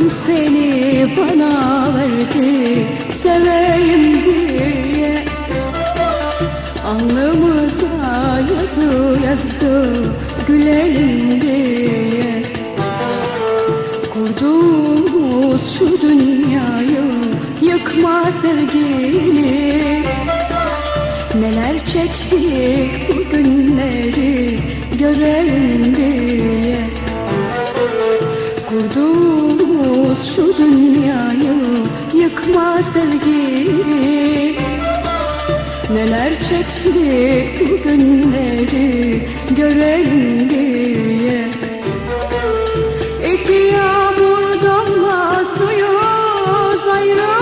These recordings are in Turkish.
Ömrüm seni bana verdi seveyim diye. Alnımıza yazı yazdı gülelim diye. Kurduğumuz şu dünyayı yıkma sevgili Neler çektik bu günleri görelim diye. Kurduğumuz sevgili Neler çektik bu günleri görelim diye. İki yağmur damlasıyız ayrılamayız.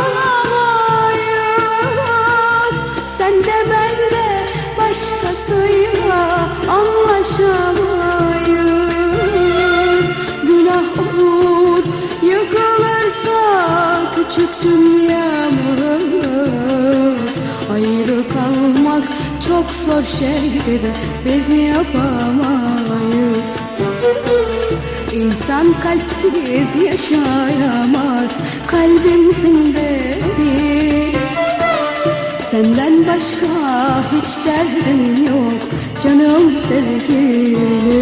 Sen de ben de başkasıyla anlaşamayız. Günah olur yıkılırsa küçük çok zor şeydir biz yapamayız İnsan kalpsiz yaşayamaz Kalbimsin dedi Senden başka hiç derdim yok Canım sevgilim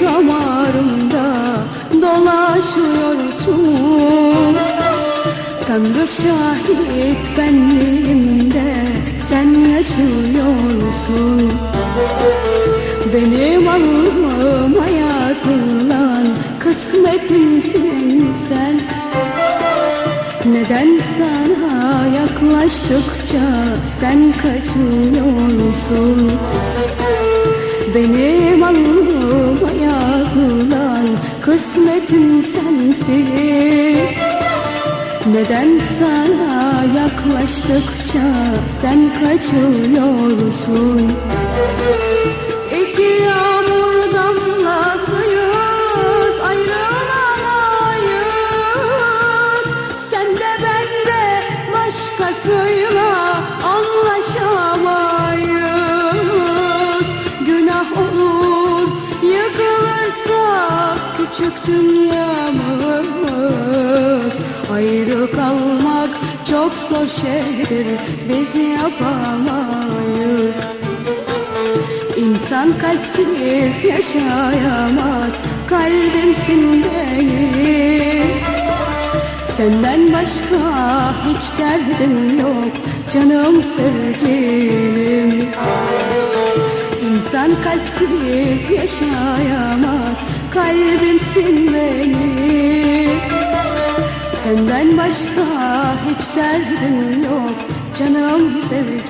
damarımda dolaşıyorsun. Tanrı şahit benliğimde sen yaşıyorsun. Benim alnıma yazılan kısmetimsin sen. Neden sana yaklaştıkça sen kaçıyorsun benim alnıma yazılan kısmetim sensin. Neden sana yaklaştıkça sen kaçıyorsun dünyamız Ayrı kalmak çok zor şeydir biz yapamayız. İnsan kalpsiz yaşayamaz. Kalbimsin benim. Senden başka hiç derdim yok. Canım sevgilim. İnsan kalpsiz yaşayamaz Kalbimsin benim Senden başka hiç derdim yok Canım sevgilim